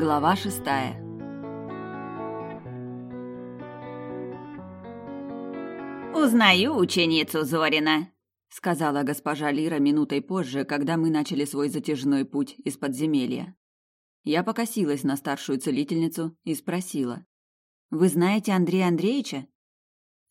Глава шестая. «Узнаю ученицу Зорина», — сказала госпожа Лира минутой позже, когда мы начали свой затяжной путь из подземелья. Я покосилась на старшую целительницу и спросила. «Вы знаете Андрея Андреевича?»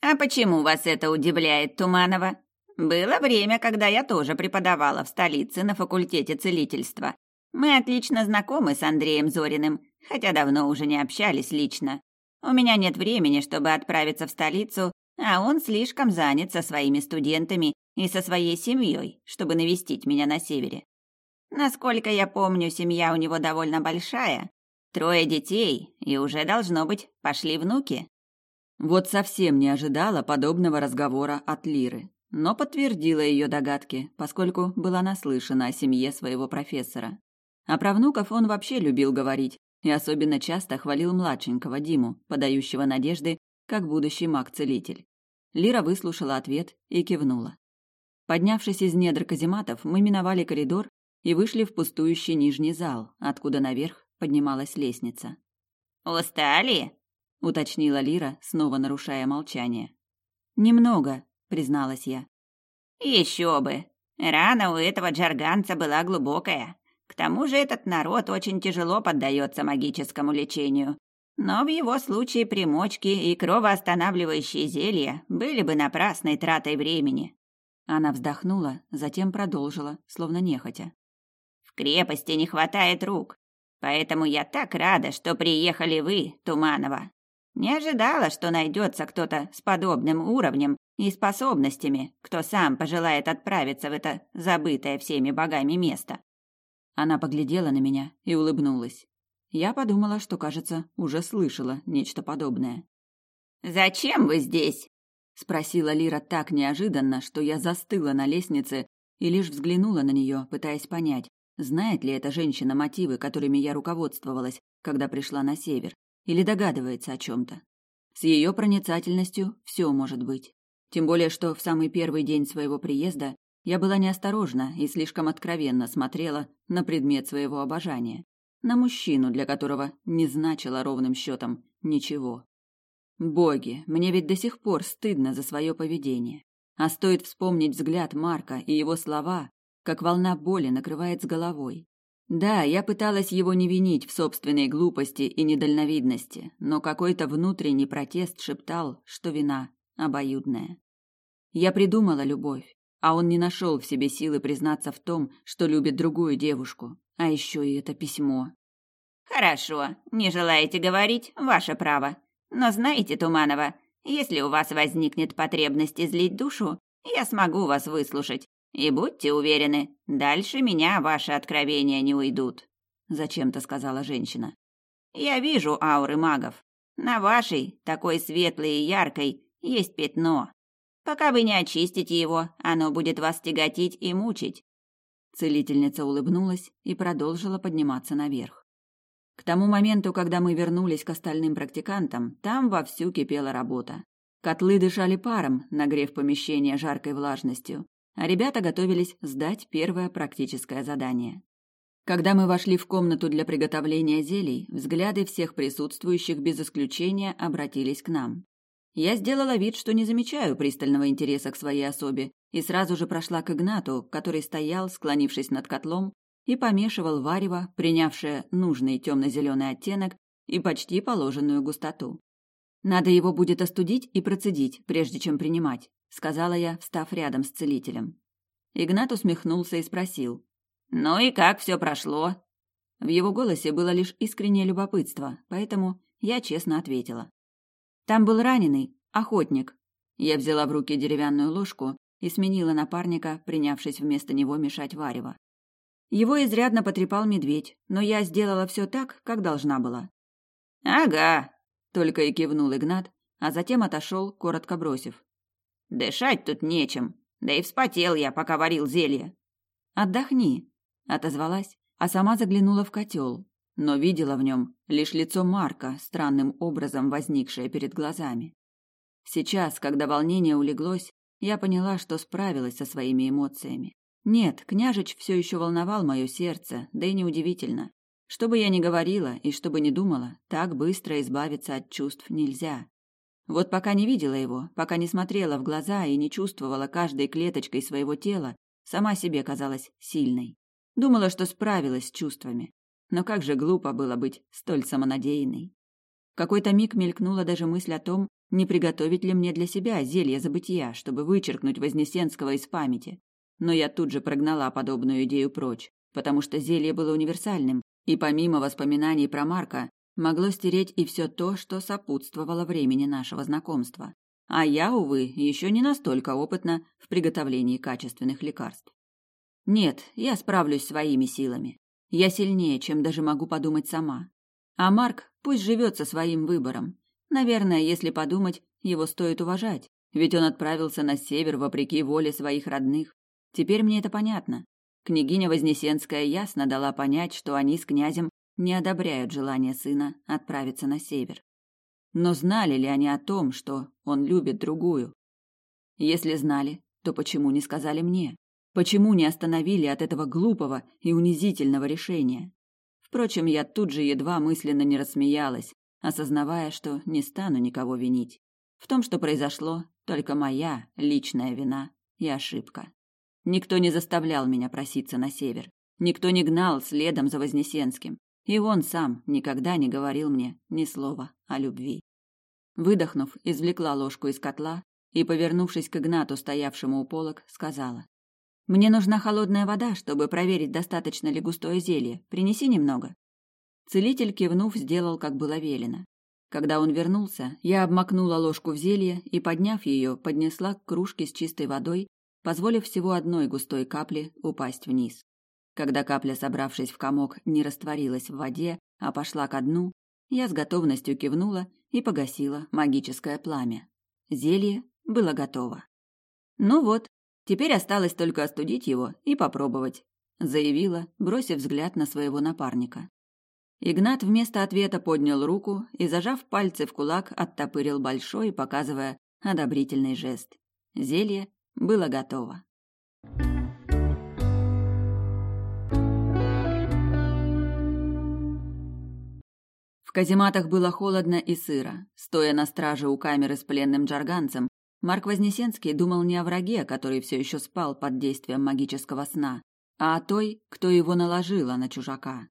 «А почему вас это удивляет, Туманова? Было время, когда я тоже преподавала в столице на факультете целительства. Мы отлично знакомы с Андреем Зориным, хотя давно уже не общались лично. У меня нет времени, чтобы отправиться в столицу, а он слишком занят со своими студентами и со своей семьей, чтобы навестить меня на севере. Насколько я помню, семья у него довольно большая. Трое детей, и уже, должно быть, пошли внуки. Вот совсем не ожидала подобного разговора от Лиры, но подтвердила ее догадки, поскольку была наслышана о семье своего профессора. А про внуков он вообще любил говорить и особенно часто хвалил младшенького Диму, подающего надежды, как будущий маг-целитель. Лира выслушала ответ и кивнула. Поднявшись из недр казематов, мы миновали коридор и вышли в пустующий нижний зал, откуда наверх поднималась лестница. «Устали?» — уточнила Лира, снова нарушая молчание. «Немного», — призналась я. «Еще бы! Рана у этого джарганца была глубокая. К тому же этот народ очень тяжело поддается магическому лечению. Но в его случае примочки и кровоостанавливающие зелья были бы напрасной тратой времени. Она вздохнула, затем продолжила, словно нехотя. В крепости не хватает рук, поэтому я так рада, что приехали вы, Туманова. Не ожидала, что найдется кто-то с подобным уровнем и способностями, кто сам пожелает отправиться в это забытое всеми богами место. Она поглядела на меня и улыбнулась. Я подумала, что, кажется, уже слышала нечто подобное. «Зачем вы здесь?» — спросила Лира так неожиданно, что я застыла на лестнице и лишь взглянула на нее, пытаясь понять, знает ли эта женщина мотивы, которыми я руководствовалась, когда пришла на север, или догадывается о чем-то. С ее проницательностью все может быть. Тем более, что в самый первый день своего приезда я была неосторожна и слишком откровенно смотрела на предмет своего обожания, на мужчину, для которого не значило ровным счетом ничего. Боги, мне ведь до сих пор стыдно за свое поведение. А стоит вспомнить взгляд Марка и его слова, как волна боли накрывает с головой. Да, я пыталась его не винить в собственной глупости и недальновидности, но какой-то внутренний протест шептал, что вина обоюдная. Я придумала любовь, а он не нашел в себе силы признаться в том, что любит другую девушку. А еще и это письмо. «Хорошо, не желаете говорить, ваше право. Но знаете, Туманова, если у вас возникнет потребность излить душу, я смогу вас выслушать. И будьте уверены, дальше меня ваши откровения не уйдут», — зачем-то сказала женщина. «Я вижу ауры магов. На вашей, такой светлой и яркой, есть пятно. Пока вы не очистите его, оно будет вас тяготить и мучить. Целительница улыбнулась и продолжила подниматься наверх. К тому моменту, когда мы вернулись к остальным практикантам, там вовсю кипела работа. Котлы дышали паром, нагрев помещение жаркой влажностью, а ребята готовились сдать первое практическое задание. Когда мы вошли в комнату для приготовления зелий, взгляды всех присутствующих без исключения обратились к нам. Я сделала вид, что не замечаю пристального интереса к своей особе, и сразу же прошла к Игнату, который стоял, склонившись над котлом, и помешивал варево, принявшее нужный темно-зеленый оттенок и почти положенную густоту. «Надо его будет остудить и процедить, прежде чем принимать», — сказала я, встав рядом с целителем. Игнат усмехнулся и спросил. «Ну и как все прошло?» В его голосе было лишь искреннее любопытство, поэтому я честно ответила. Там был раненый, охотник. Я взяла в руки деревянную ложку и сменила напарника, принявшись вместо него мешать варево. Его изрядно потрепал медведь, но я сделала все так, как должна была. «Ага», — только и кивнул Игнат, а затем отошел, коротко бросив. «Дышать тут нечем, да и вспотел я, пока варил зелье». «Отдохни», — отозвалась, а сама заглянула в котел, но видела в нем лишь лицо Марка, странным образом возникшее перед глазами. Сейчас, когда волнение улеглось, я поняла, что справилась со своими эмоциями. Нет, княжич все еще волновал мое сердце, да и неудивительно. Что бы я ни говорила и что бы ни думала, так быстро избавиться от чувств нельзя. Вот пока не видела его, пока не смотрела в глаза и не чувствовала каждой клеточкой своего тела, сама себе казалась сильной. Думала, что справилась с чувствами. Но как же глупо было быть столь самонадеянной. Какой-то миг мелькнула даже мысль о том, не приготовить ли мне для себя зелье забытия, чтобы вычеркнуть Вознесенского из памяти. Но я тут же прогнала подобную идею прочь, потому что зелье было универсальным, и помимо воспоминаний про Марка, могло стереть и все то, что сопутствовало времени нашего знакомства. А я, увы, еще не настолько опытна в приготовлении качественных лекарств. Нет, я справлюсь своими силами. Я сильнее, чем даже могу подумать сама. А Марк пусть живет со своим выбором. Наверное, если подумать, его стоит уважать, ведь он отправился на север вопреки воле своих родных. Теперь мне это понятно. Княгиня Вознесенская ясно дала понять, что они с князем не одобряют желание сына отправиться на север. Но знали ли они о том, что он любит другую? Если знали, то почему не сказали мне? Почему не остановили от этого глупого и унизительного решения? Впрочем, я тут же едва мысленно не рассмеялась, осознавая, что не стану никого винить. В том, что произошло, только моя личная вина и ошибка. Никто не заставлял меня проситься на север. Никто не гнал следом за Вознесенским. И он сам никогда не говорил мне ни слова о любви. Выдохнув, извлекла ложку из котла и, повернувшись к Игнату, стоявшему у полок, сказала. «Мне нужна холодная вода, чтобы проверить, достаточно ли густое зелье. Принеси немного». Целитель, кивнув, сделал, как было велено. Когда он вернулся, я обмакнула ложку в зелье и, подняв ее, поднесла к кружке с чистой водой позволив всего одной густой капле упасть вниз. Когда капля, собравшись в комок, не растворилась в воде, а пошла ко дну, я с готовностью кивнула и погасила магическое пламя. Зелье было готово. Ну вот, теперь осталось только остудить его и попробовать, заявила, бросив взгляд на своего напарника. Игнат вместо ответа поднял руку и, зажав пальцы в кулак, оттопырил большой, показывая одобрительный жест. Зелье было готово. В казематах было холодно и сыро. Стоя на страже у камеры с пленным джарганцем, Марк Вознесенский думал не о враге, который все еще спал под действием магического сна, а о той, кто его наложила на чужака.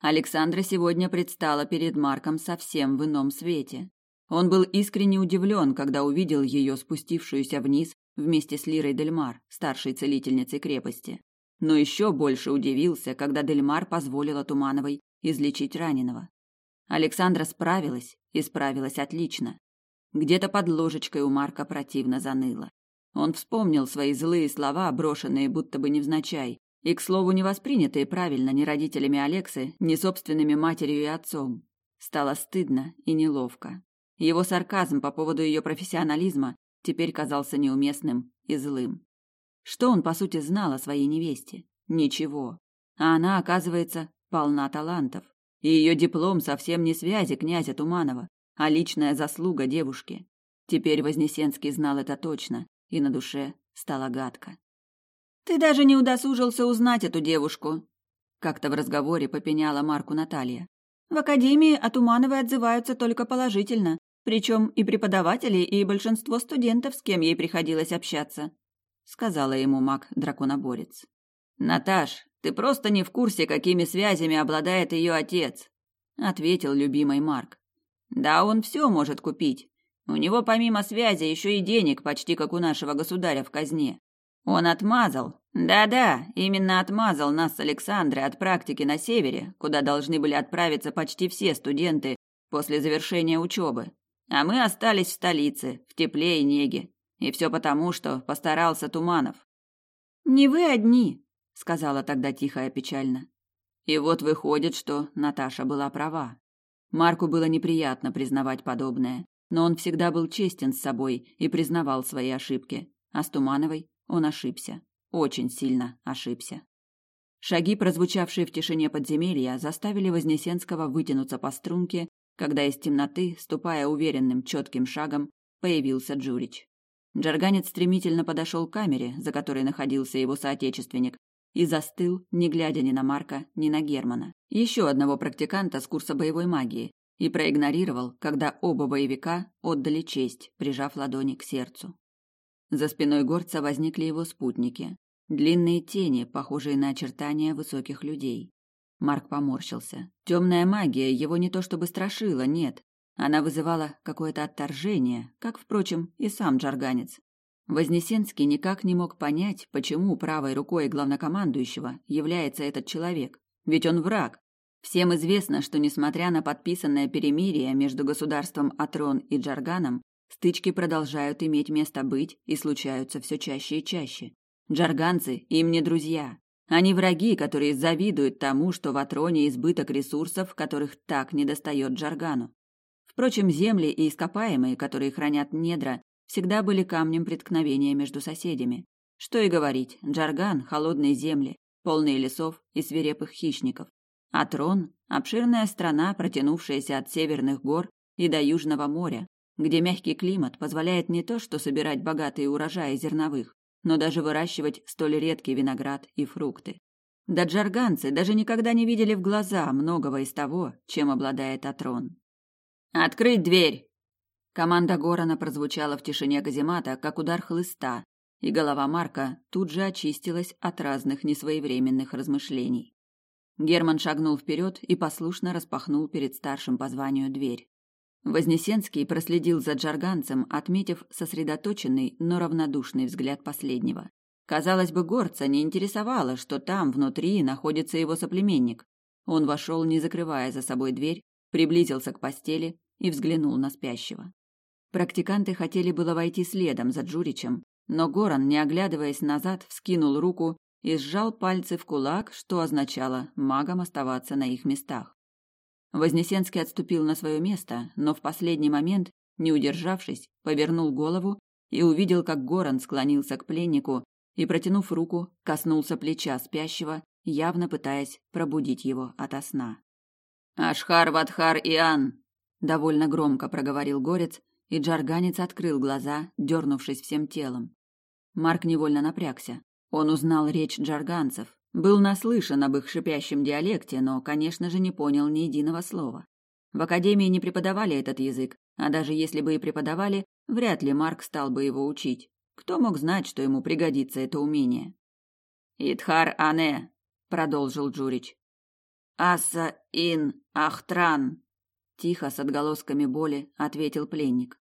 Александра сегодня предстала перед Марком совсем в ином свете. Он был искренне удивлен, когда увидел ее спустившуюся вниз вместе с Лирой Дельмар, старшей целительницей крепости. Но еще больше удивился, когда Дельмар позволила Тумановой излечить раненого. Александра справилась и справилась отлично. Где-то под ложечкой у Марка противно заныло. Он вспомнил свои злые слова, брошенные будто бы невзначай, и, к слову, не воспринятые правильно ни родителями Алексы, ни собственными матерью и отцом. Стало стыдно и неловко. Его сарказм по поводу ее профессионализма теперь казался неуместным и злым. Что он, по сути, знал о своей невесте? Ничего. А она, оказывается, полна талантов. И ее диплом совсем не связи князя Туманова, а личная заслуга девушки. Теперь Вознесенский знал это точно, и на душе стало гадко. «Ты даже не удосужился узнать эту девушку», — как-то в разговоре попеняла Марку Наталья. «В академии о Тумановой отзываются только положительно, причем и преподаватели, и большинство студентов, с кем ей приходилось общаться», — сказала ему маг-драконоборец. «Наташ, ты просто не в курсе, какими связями обладает ее отец», — ответил любимый Марк. «Да, он все может купить. У него помимо связи еще и денег, почти как у нашего государя в казне. Он отмазал, да-да, именно отмазал нас с Александрой от практики на севере, куда должны были отправиться почти все студенты после завершения учебы. А мы остались в столице, в тепле и неге. И все потому, что постарался Туманов. «Не вы одни», — сказала тогда тихо и печально. И вот выходит, что Наташа была права. Марку было неприятно признавать подобное, но он всегда был честен с собой и признавал свои ошибки. А с Тумановой он ошибся. Очень сильно ошибся. Шаги, прозвучавшие в тишине подземелья, заставили Вознесенского вытянуться по струнке когда из темноты, ступая уверенным, четким шагом, появился Джурич. Джарганец стремительно подошел к камере, за которой находился его соотечественник, и застыл, не глядя ни на Марка, ни на Германа, еще одного практиканта с курса боевой магии, и проигнорировал, когда оба боевика отдали честь, прижав ладони к сердцу. За спиной горца возникли его спутники. Длинные тени, похожие на очертания высоких людей. Марк поморщился. Темная магия его не то чтобы страшила, нет. Она вызывала какое-то отторжение, как, впрочем, и сам джарганец. Вознесенский никак не мог понять, почему правой рукой главнокомандующего является этот человек. Ведь он враг. Всем известно, что несмотря на подписанное перемирие между государством Атрон и Джарганом, стычки продолжают иметь место быть и случаются все чаще и чаще. Джарганцы им не друзья. Они враги, которые завидуют тому, что в Атроне избыток ресурсов, которых так недостает Джаргану. Впрочем, земли и ископаемые, которые хранят недра, всегда были камнем преткновения между соседями. Что и говорить, Джарган – холодные земли, полные лесов и свирепых хищников. А Трон – обширная страна, протянувшаяся от северных гор и до Южного моря, где мягкий климат позволяет не то что собирать богатые урожаи зерновых, но даже выращивать столь редкий виноград и фрукты. Да джарганцы даже никогда не видели в глаза многого из того, чем обладает Атрон. «Открыть дверь!» Команда Горана прозвучала в тишине каземата, как удар хлыста, и голова Марка тут же очистилась от разных несвоевременных размышлений. Герман шагнул вперед и послушно распахнул перед старшим по званию дверь. Вознесенский проследил за джарганцем, отметив сосредоточенный, но равнодушный взгляд последнего. Казалось бы, горца не интересовало, что там, внутри, находится его соплеменник. Он вошел, не закрывая за собой дверь, приблизился к постели и взглянул на спящего. Практиканты хотели было войти следом за Джуричем, но Горан, не оглядываясь назад, вскинул руку и сжал пальцы в кулак, что означало магам оставаться на их местах. Вознесенский отступил на свое место, но в последний момент, не удержавшись, повернул голову и увидел, как Горан склонился к пленнику и, протянув руку, коснулся плеча спящего, явно пытаясь пробудить его ото сна. «Ашхар Вадхар Иан!» – довольно громко проговорил Горец, и Джарганец открыл глаза, дернувшись всем телом. Марк невольно напрягся. Он узнал речь джарганцев, был наслышан об их шипящем диалекте, но, конечно же, не понял ни единого слова. В академии не преподавали этот язык, а даже если бы и преподавали, вряд ли Марк стал бы его учить. Кто мог знать, что ему пригодится это умение? «Итхар Ане», — продолжил Джурич. «Аса ин Ахтран», — тихо с отголосками боли ответил пленник.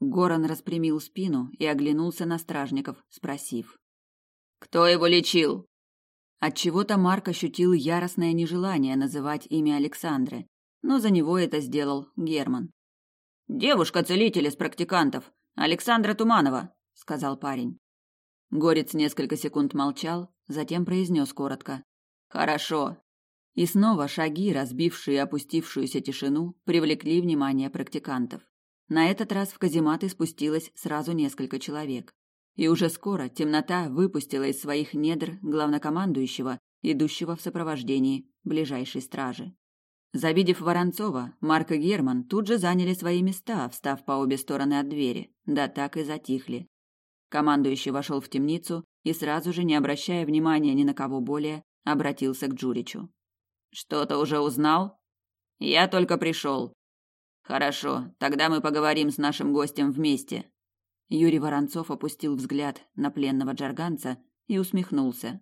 Горан распрямил спину и оглянулся на стражников, спросив: "Кто его лечил?" От чего-то Марк ощутил яростное нежелание называть имя Александры, но за него это сделал Герман. Девушка-целитель из практикантов, Александра Туманова, сказал парень. Горец несколько секунд молчал, затем произнес коротко: "Хорошо". И снова шаги, разбившие опустившуюся тишину, привлекли внимание практикантов. На этот раз в казематы спустилось сразу несколько человек. И уже скоро темнота выпустила из своих недр главнокомандующего, идущего в сопровождении ближайшей стражи. Завидев Воронцова, Марк и Герман тут же заняли свои места, встав по обе стороны от двери, да так и затихли. Командующий вошел в темницу и сразу же, не обращая внимания ни на кого более, обратился к Джуричу. «Что-то уже узнал?» «Я только пришел. Хорошо, тогда мы поговорим с нашим гостем вместе. Юрий Воронцов опустил взгляд на пленного джарганца и усмехнулся.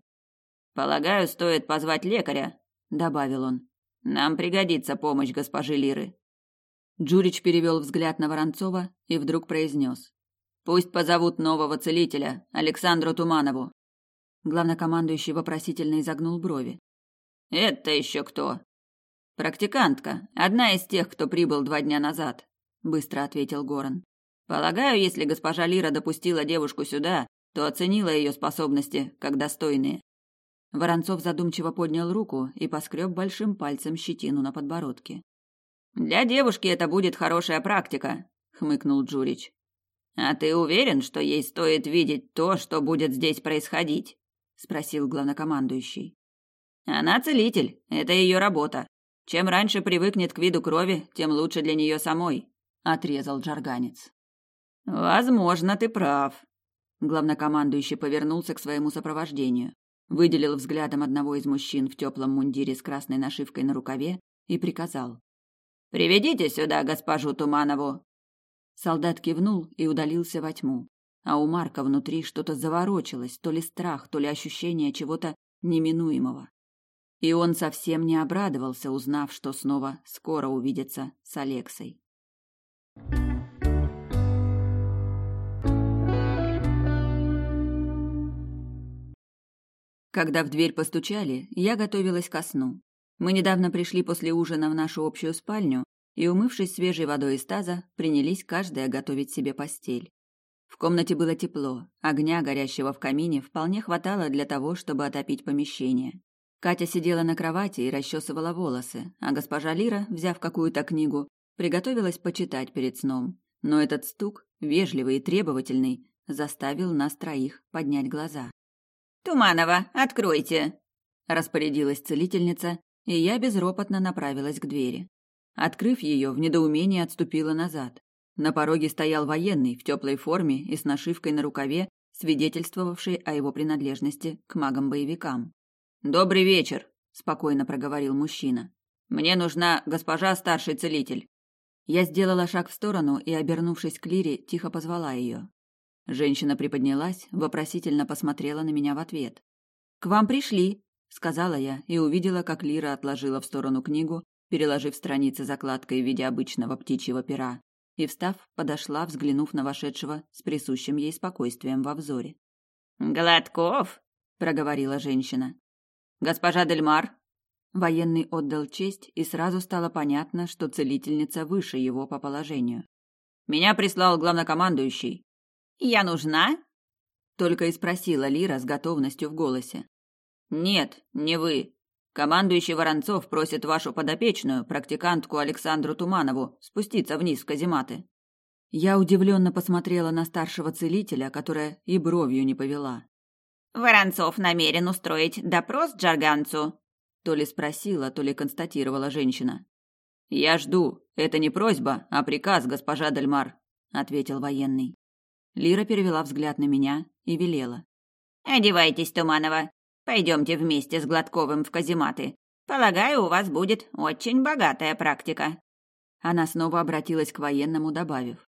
Полагаю, стоит позвать лекаря, добавил он. Нам пригодится помощь госпожи Лиры. Джурич перевел взгляд на Воронцова и вдруг произнес. Пусть позовут нового целителя, Александру Туманову. Главнокомандующий вопросительно изогнул брови. Это еще кто? Практикантка, одна из тех, кто прибыл два дня назад, быстро ответил Горан. Полагаю, если госпожа Лира допустила девушку сюда, то оценила ее способности как достойные. Воронцов задумчиво поднял руку и поскреб большим пальцем щетину на подбородке. Для девушки это будет хорошая практика, хмыкнул Джурич. А ты уверен, что ей стоит видеть то, что будет здесь происходить? спросил главнокомандующий. Она целитель, это ее работа. Чем раньше привыкнет к виду крови, тем лучше для нее самой, отрезал джарганец. Возможно, ты прав. Главнокомандующий повернулся к своему сопровождению. выделил взглядом одного из мужчин в теплом мундире с красной нашивкой на рукаве и приказал. «Приведите сюда госпожу Туманову!» Солдат кивнул и удалился во тьму, а у Марка внутри что-то заворочилось, то ли страх, то ли ощущение чего-то неминуемого. И он совсем не обрадовался, узнав, что снова скоро увидится с Алексой. Когда в дверь постучали, я готовилась ко сну. Мы недавно пришли после ужина в нашу общую спальню и, умывшись свежей водой из таза, принялись каждая готовить себе постель. В комнате было тепло, огня, горящего в камине, вполне хватало для того, чтобы отопить помещение. Катя сидела на кровати и расчесывала волосы, а госпожа Лира, взяв какую-то книгу, приготовилась почитать перед сном. Но этот стук, вежливый и требовательный, заставил нас троих поднять глаза. «Туманова, откройте!» – распорядилась целительница, и я безропотно направилась к двери. Открыв ее, в недоумении отступила назад. На пороге стоял военный в теплой форме и с нашивкой на рукаве, свидетельствовавший о его принадлежности к магам-боевикам. «Добрый вечер», – спокойно проговорил мужчина. «Мне нужна госпожа старший целитель». Я сделала шаг в сторону и, обернувшись к Лире, тихо позвала ее. Женщина приподнялась, вопросительно посмотрела на меня в ответ. «К вам пришли», — сказала я и увидела, как Лира отложила в сторону книгу, переложив страницы закладкой в виде обычного птичьего пера, и, встав, подошла, взглянув на вошедшего с присущим ей спокойствием во взоре. «Гладков?» — проговорила женщина. «Госпожа Дельмар!» Военный отдал честь, и сразу стало понятно, что целительница выше его по положению. «Меня прислал главнокомандующий». «Я нужна?» Только и спросила Лира с готовностью в голосе. «Нет, не вы. Командующий Воронцов просит вашу подопечную, практикантку Александру Туманову, спуститься вниз в казематы». Я удивленно посмотрела на старшего целителя, которая и бровью не повела. Воронцов намерен устроить допрос Джарганцу? То ли спросила, то ли констатировала женщина. Я жду. Это не просьба, а приказ, госпожа Дельмар, ответил военный. Лира перевела взгляд на меня и велела: Одевайтесь, Туманова. Пойдемте вместе с Гладковым в казематы. Полагаю, у вас будет очень богатая практика. Она снова обратилась к военному, добавив: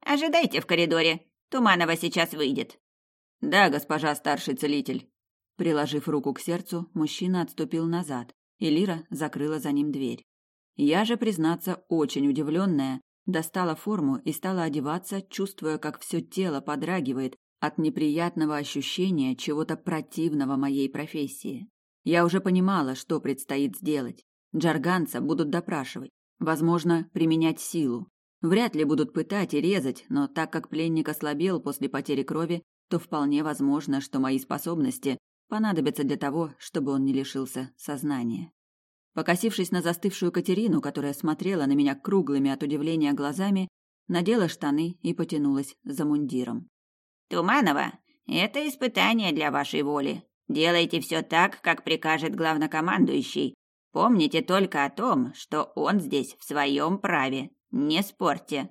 Ожидайте в коридоре. Туманова сейчас выйдет. Да, госпожа старший целитель. Приложив руку к сердцу, мужчина отступил назад, и Лира закрыла за ним дверь. Я же, признаться, очень удивленная, достала форму и стала одеваться, чувствуя, как все тело подрагивает от неприятного ощущения чего-то противного моей профессии. Я уже понимала, что предстоит сделать. Джарганца будут допрашивать, возможно, применять силу. Вряд ли будут пытать и резать, но так как пленник ослабел после потери крови, то вполне возможно, что мои способности понадобятся для того, чтобы он не лишился сознания. Покосившись на застывшую Катерину, которая смотрела на меня круглыми от удивления глазами, надела штаны и потянулась за мундиром. «Туманова, это испытание для вашей воли. Делайте все так, как прикажет главнокомандующий. Помните только о том, что он здесь в своем праве. Не спорьте».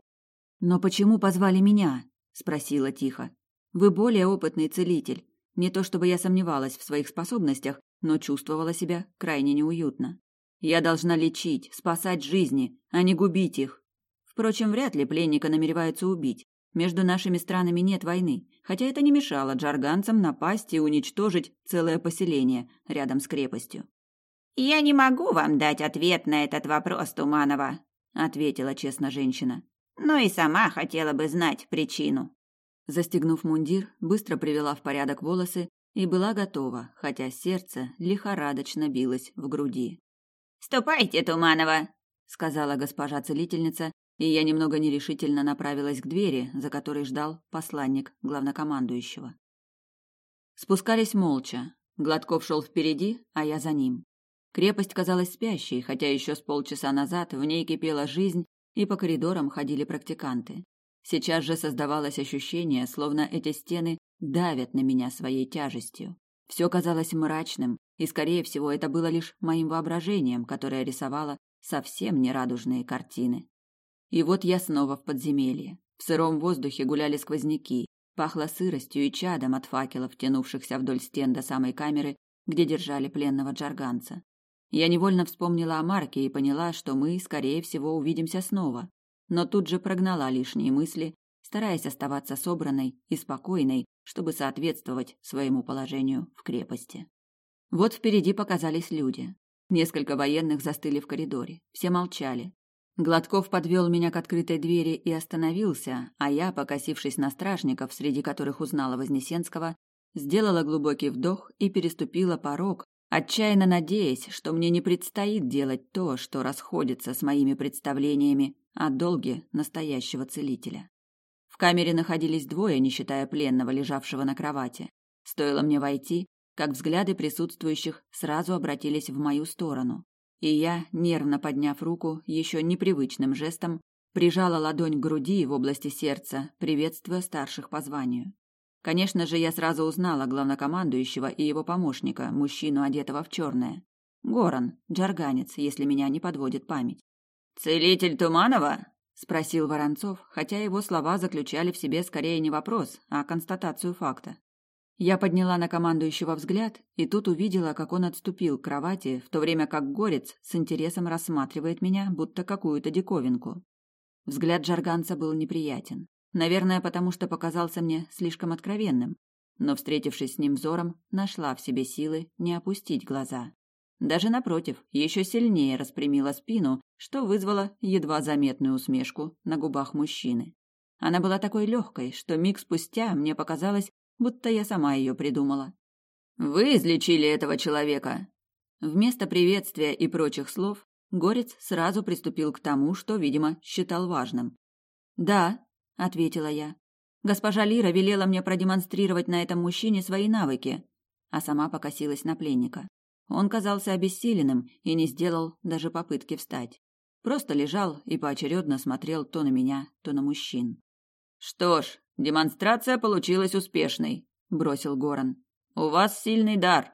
«Но почему позвали меня?» – спросила тихо. Вы более опытный целитель. Не то чтобы я сомневалась в своих способностях, но чувствовала себя крайне неуютно. Я должна лечить, спасать жизни, а не губить их. Впрочем, вряд ли пленника намереваются убить. Между нашими странами нет войны, хотя это не мешало джарганцам напасть и уничтожить целое поселение рядом с крепостью. «Я не могу вам дать ответ на этот вопрос, Туманова», — ответила честно женщина. «Но и сама хотела бы знать причину». Застегнув мундир, быстро привела в порядок волосы и была готова, хотя сердце лихорадочно билось в груди. «Ступайте, Туманова!» — сказала госпожа целительница, и я немного нерешительно направилась к двери, за которой ждал посланник главнокомандующего. Спускались молча. Гладков шел впереди, а я за ним. Крепость казалась спящей, хотя еще с полчаса назад в ней кипела жизнь, и по коридорам ходили практиканты. Сейчас же создавалось ощущение, словно эти стены давят на меня своей тяжестью. Все казалось мрачным, и, скорее всего, это было лишь моим воображением, которое рисовало совсем нерадужные картины. И вот я снова в подземелье. В сыром воздухе гуляли сквозняки, пахло сыростью и чадом от факелов, тянувшихся вдоль стен до самой камеры, где держали пленного джарганца. Я невольно вспомнила о Марке и поняла, что мы, скорее всего, увидимся снова. Но тут же прогнала лишние мысли, стараясь оставаться собранной и спокойной, чтобы соответствовать своему положению в крепости. Вот впереди показались люди. Несколько военных застыли в коридоре. Все молчали. Гладков подвел меня к открытой двери и остановился, а я, покосившись на стражников, среди которых узнала Вознесенского, сделала глубокий вдох и переступила порог, отчаянно надеясь, что мне не предстоит делать то, что расходится с моими представлениями о долге настоящего целителя. В камере находились двое, не считая пленного, лежавшего на кровати. Стоило мне войти, как взгляды присутствующих сразу обратились в мою сторону. И я, нервно подняв руку, еще непривычным жестом, прижала ладонь к груди в области сердца, приветствуя старших по званию. Конечно же, я сразу узнала главнокомандующего и его помощника, мужчину, одетого в черное. Горан, джарганец, если меня не подводит память. «Целитель Туманова?» – спросил Воронцов, хотя его слова заключали в себе скорее не вопрос, а констатацию факта. Я подняла на командующего взгляд и тут увидела, как он отступил к кровати, в то время как горец с интересом рассматривает меня, будто какую-то диковинку. Взгляд жарганца был неприятен. Наверное, потому что показался мне слишком откровенным. Но, встретившись с ним взором, нашла в себе силы не опустить глаза. Даже напротив, еще сильнее распрямила спину, что вызвало едва заметную усмешку на губах мужчины. Она была такой легкой, что миг спустя мне показалось, будто я сама ее придумала. «Вы излечили этого человека!» Вместо приветствия и прочих слов Горец сразу приступил к тому, что, видимо, считал важным. «Да», ответила я. Госпожа Лира велела мне продемонстрировать на этом мужчине свои навыки, а сама покосилась на пленника. Он казался обессиленным и не сделал даже попытки встать. Просто лежал и поочередно смотрел то на меня, то на мужчин. Что ж, демонстрация получилась успешной, бросил Горан. У вас сильный дар.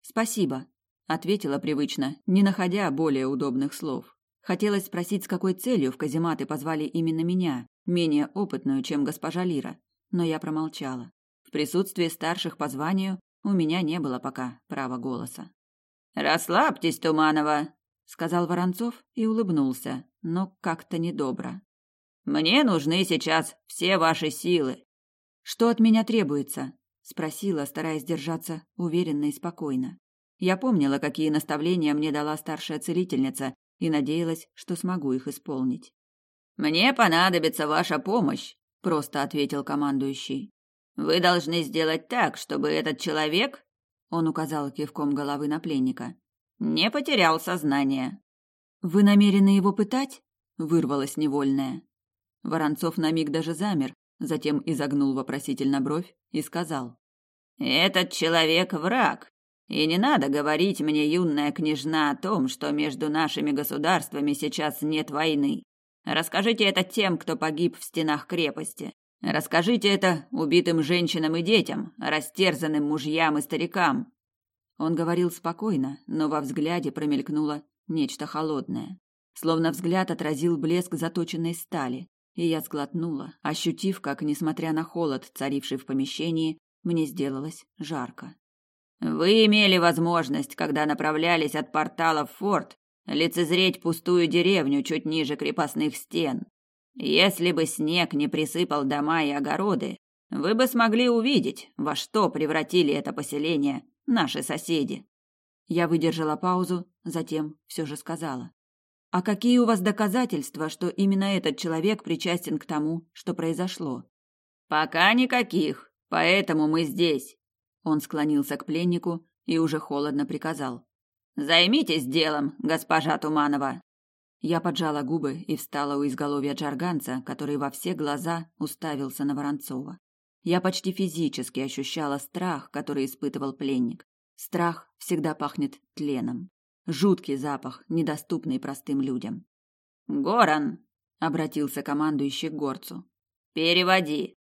Спасибо, ответила привычно, не находя более удобных слов. Хотелось спросить, с какой целью в казематы позвали именно меня, менее опытную, чем госпожа Лира, но я промолчала. В присутствии старших по званию у меня не было пока права голоса. «Расслабьтесь, Туманова», — сказал Воронцов и улыбнулся, но как-то недобро. «Мне нужны сейчас все ваши силы». «Что от меня требуется?» — спросила, стараясь держаться уверенно и спокойно. Я помнила, какие наставления мне дала старшая целительница, и надеялась, что смогу их исполнить. Мне понадобится ваша помощь, просто ответил командующий. Вы должны сделать так, чтобы этот человек, он указал кивком головы на пленника, не потерял сознание. Вы намерены его пытать? вырвалось невольное. Воронцов на миг даже замер, затем изогнул вопросительно бровь и сказал: "Этот человек враг, и не надо говорить мне, юная княжна, о том, что между нашими государствами сейчас нет войны. Расскажите это тем, кто погиб в стенах крепости. Расскажите это убитым женщинам и детям, растерзанным мужьям и старикам. Он говорил спокойно, но во взгляде промелькнуло нечто холодное. Словно взгляд отразил блеск заточенной стали, и я сглотнула, ощутив, как, несмотря на холод, царивший в помещении, мне сделалось жарко. Вы имели возможность, когда направлялись от портала в форт, лицезреть пустую деревню чуть ниже крепостных стен. Если бы снег не присыпал дома и огороды, вы бы смогли увидеть, во что превратили это поселение наши соседи. Я выдержала паузу, затем все же сказала: "А какие у вас доказательства, что именно этот человек причастен к тому, что произошло?" "Пока никаких, поэтому мы здесь". Он склонился к пленнику и уже холодно приказал: Займитесь делом, госпожа Туманова. Я поджала губы и встала у изголовья джарганца, который во все глаза уставился на Воронцова. Я почти физически ощущала страх, который испытывал пленник. Страх всегда пахнет тленом. Жуткий запах, недоступный простым людям. «Горан!» — обратился командующий к горцу. «Переводи!»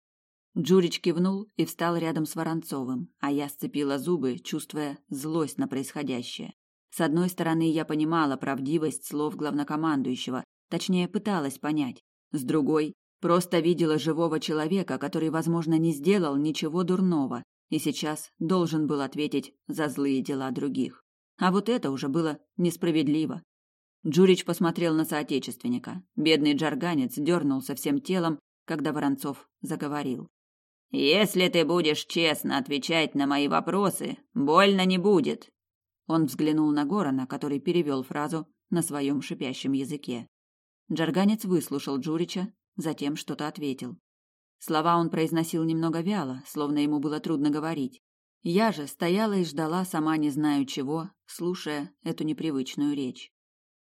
Джурич кивнул и встал рядом с Воронцовым, а я сцепила зубы, чувствуя злость на происходящее. С одной стороны, я понимала правдивость слов главнокомандующего, точнее, пыталась понять. С другой, просто видела живого человека, который, возможно, не сделал ничего дурного, и сейчас должен был ответить за злые дела других. А вот это уже было несправедливо. Джурич посмотрел на соотечественника. Бедный джарганец дернулся всем телом, когда Воронцов заговорил. «Если ты будешь честно отвечать на мои вопросы, больно не будет». Он взглянул на Горана, который перевел фразу на своем шипящем языке. Джарганец выслушал Джурича, затем что-то ответил. Слова он произносил немного вяло, словно ему было трудно говорить. Я же стояла и ждала, сама не знаю чего, слушая эту непривычную речь.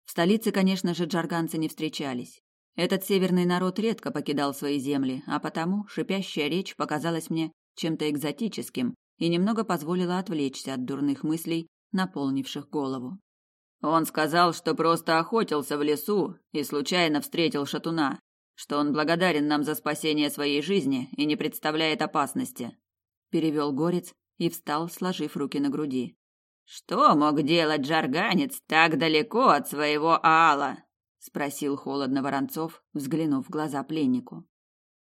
В столице, конечно же, джарганцы не встречались. Этот северный народ редко покидал свои земли, а потому шипящая речь показалась мне чем-то экзотическим и немного позволила отвлечься от дурных мыслей, наполнивших голову. Он сказал, что просто охотился в лесу и случайно встретил шатуна, что он благодарен нам за спасение своей жизни и не представляет опасности. Перевел горец и встал, сложив руки на груди. Что мог делать джарганец так далеко от своего аала? спросил холодно Воронцов, взглянув в глаза пленнику.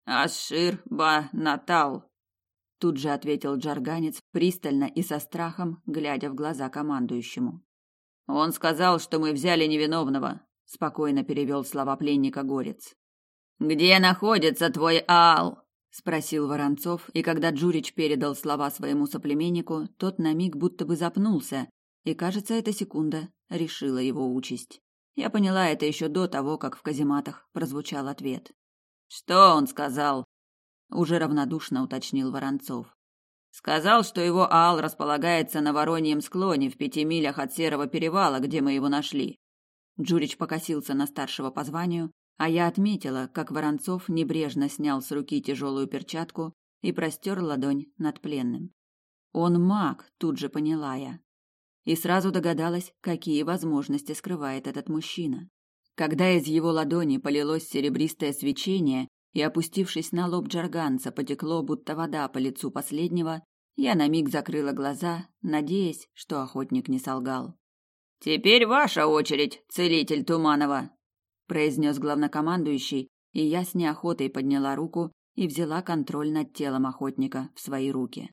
Ашир ба Натал, тут же ответил джарганец, пристально и со страхом глядя в глаза командующему. Он сказал, что мы взяли невиновного, спокойно перевел слова пленника горец. Где находится твой Аал? спросил Воронцов, и когда Джурич передал слова своему соплеменнику, тот на миг будто бы запнулся, и, кажется, эта секунда решила его участь. Я поняла это еще до того, как в казематах прозвучал ответ. Что он сказал? Уже равнодушно уточнил Воронцов. Сказал, что его аал располагается на Вороньем склоне в пяти милях от Серого перевала, где мы его нашли. Джурич покосился на старшего по званию, а я отметила, как Воронцов небрежно снял с руки тяжелую перчатку и простер ладонь над пленным. Он маг, тут же поняла я. И сразу догадалась, какие возможности скрывает этот мужчина. Когда из его ладони полилось серебристое свечение и, опустившись на лоб джарганца, потекло, будто вода по лицу последнего, я на миг закрыла глаза, надеясь, что охотник не солгал. «Теперь ваша очередь, целитель Туманова!» произнес главнокомандующий, и я с неохотой подняла руку и взяла контроль над телом охотника в свои руки.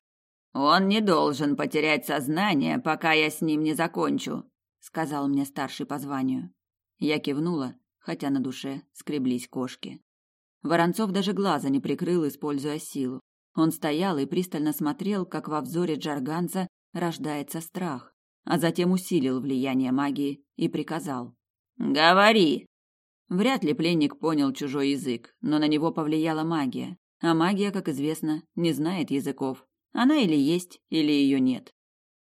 Он не должен потерять сознание, пока я с ним не закончу, сказал мне старший по званию. Я кивнула, хотя на душе скреблись кошки. Воронцов даже глаза не прикрыл, используя силу. Он стоял и пристально смотрел, как во взоре джарганца рождается страх, а затем усилил влияние магии и приказал: "Говори". Вряд ли пленник понял чужой язык, но на него повлияла магия. А магия, как известно, не знает языков. Она или есть, или ее нет.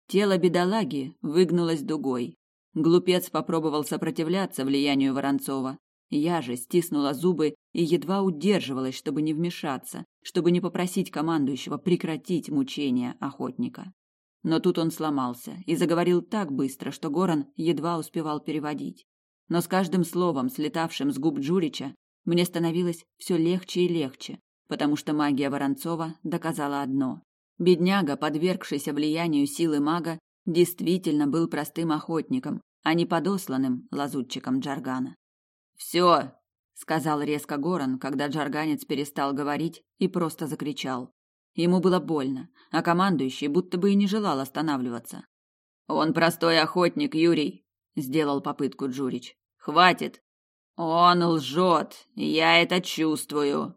Тело бедолаги выгнулось дугой. Глупец попробовал сопротивляться влиянию Воронцова. Я же стиснула зубы и едва удерживалась, чтобы не вмешаться, чтобы не попросить командующего прекратить мучения охотника. Но тут он сломался и заговорил так быстро, что Горан едва успевал переводить но с каждым словом, слетавшим с губ Джурича, мне становилось все легче и легче, потому что магия Воронцова доказала одно. Бедняга, подвергшийся влиянию силы мага, действительно был простым охотником, а не подосланным лазутчиком Джаргана. «Все!» — сказал резко Горан, когда джарганец перестал говорить и просто закричал. Ему было больно, а командующий будто бы и не желал останавливаться. «Он простой охотник, Юрий!» — сделал попытку Джурич. Хватит. Он лжет, я это чувствую,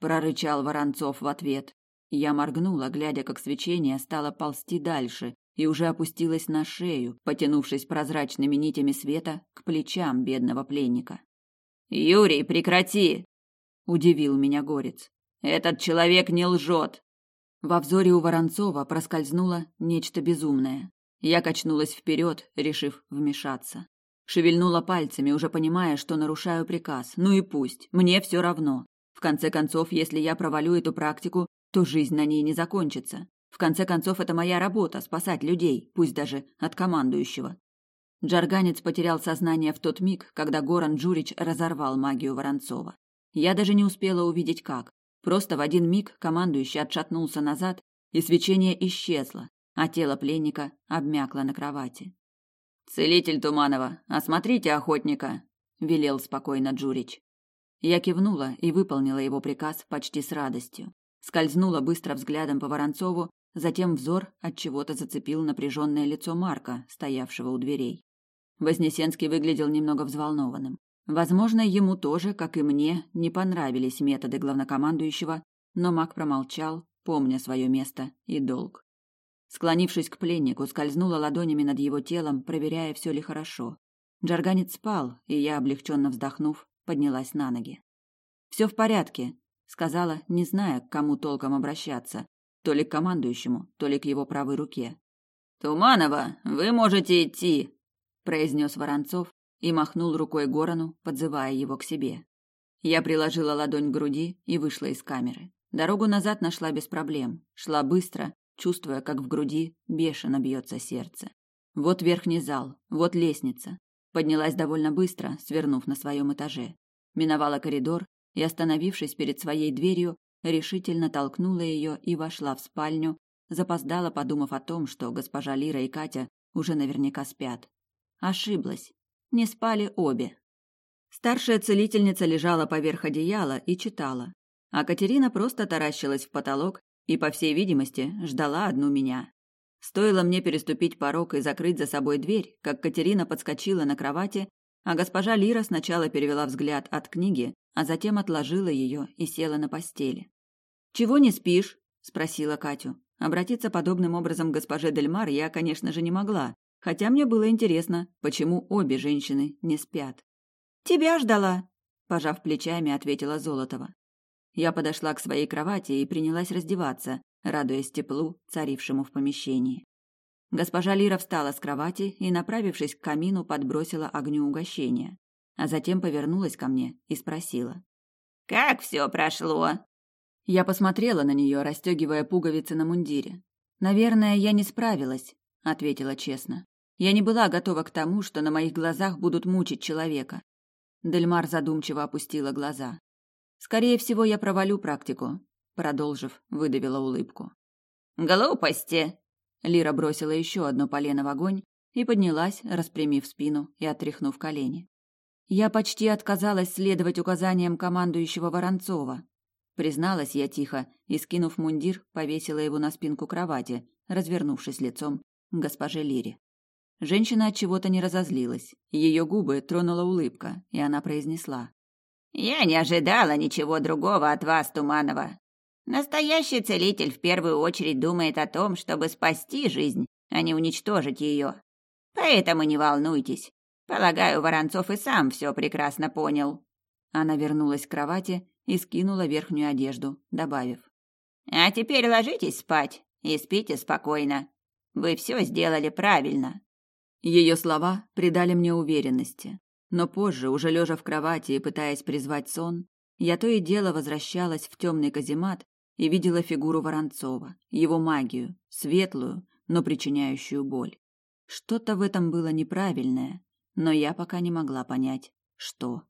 прорычал Воронцов в ответ. Я моргнула, глядя, как свечение стало ползти дальше и уже опустилось на шею, потянувшись прозрачными нитями света к плечам бедного пленника. Юрий, прекрати, удивил меня горец. Этот человек не лжет. Во взоре у Воронцова проскользнуло нечто безумное. Я качнулась вперед, решив вмешаться. Шевельнула пальцами, уже понимая, что нарушаю приказ. Ну и пусть, мне все равно. В конце концов, если я провалю эту практику, то жизнь на ней не закончится. В конце концов, это моя работа спасать людей, пусть даже от командующего. Джарганец потерял сознание в тот миг, когда Горан Джурич разорвал магию Воронцова. Я даже не успела увидеть как. Просто в один миг командующий отшатнулся назад, и свечение исчезло, а тело пленника обмякло на кровати. Целитель Туманова, осмотрите охотника, велел спокойно Джурич. Я кивнула и выполнила его приказ почти с радостью. Скользнула быстро взглядом по Воронцову Затем взор от чего-то зацепил напряженное лицо Марка, стоявшего у дверей. Вознесенский выглядел немного взволнованным. Возможно, ему тоже, как и мне, не понравились методы главнокомандующего, но маг промолчал, помня свое место и долг. Склонившись к пленнику, скользнула ладонями над его телом, проверяя, все ли хорошо. Джарганец спал, и я, облегченно вздохнув, поднялась на ноги. Все в порядке, сказала, не зная, к кому толком обращаться, то ли к командующему, то ли к его правой руке. Туманова, вы можете идти, произнес Воронцов и махнул рукой Горону, подзывая его к себе. Я приложила ладонь к груди и вышла из камеры. Дорогу назад нашла без проблем, шла быстро, чувствуя, как в груди бешено бьется сердце. Вот верхний зал, вот лестница. Поднялась довольно быстро, свернув на своем этаже. Миновала коридор и, остановившись перед своей дверью, решительно толкнула ее и вошла в спальню, запоздала, подумав о том, что госпожа Лира и Катя уже наверняка спят. Ошиблась. Не спали обе. Старшая целительница лежала поверх одеяла и читала, а Катерина просто таращилась в потолок и, по всей видимости, ждала одну меня. Стоило мне переступить порог и закрыть за собой дверь, как Катерина подскочила на кровати, а госпожа Лира сначала перевела взгляд от книги, а затем отложила ее и села на постели. «Чего не спишь?» – спросила Катю. Обратиться подобным образом к госпоже Дельмар я, конечно же, не могла, хотя мне было интересно, почему обе женщины не спят. «Тебя ждала», – пожав плечами, ответила Золотова. Я подошла к своей кровати и принялась раздеваться, радуясь теплу, царившему в помещении. Госпожа Лира встала с кровати и, направившись к камину, подбросила огню угощения, а затем повернулась ко мне и спросила. «Как все прошло?» Я посмотрела на нее, расстегивая пуговицы на мундире. «Наверное, я не справилась», — ответила честно. Я не была готова к тому, что на моих глазах будут мучить человека. Дельмар задумчиво опустила глаза. «Скорее всего, я провалю практику», — продолжив, выдавила улыбку. «Глупости!» Лира бросила еще одно полено в огонь и поднялась, распрямив спину и отряхнув колени. Я почти отказалась следовать указаниям командующего Воронцова. Призналась я тихо и, скинув мундир, повесила его на спинку кровати, развернувшись лицом к госпоже Лире. Женщина от чего-то не разозлилась. Ее губы тронула улыбка, и она произнесла: "Я не ожидала ничего другого от вас, Туманова. Настоящий целитель в первую очередь думает о том, чтобы спасти жизнь, а не уничтожить ее. Поэтому не волнуйтесь. Полагаю, Воронцов и сам все прекрасно понял. Она вернулась к кровати и скинула верхнюю одежду, добавив: "А теперь ложитесь спать и спите спокойно. Вы все сделали правильно". Ее слова придали мне уверенности, но позже, уже лежа в кровати и пытаясь призвать сон, я то и дело возвращалась в темный каземат и видела фигуру Воронцова, его магию, светлую, но причиняющую боль. Что-то в этом было неправильное, но я пока не могла понять, что.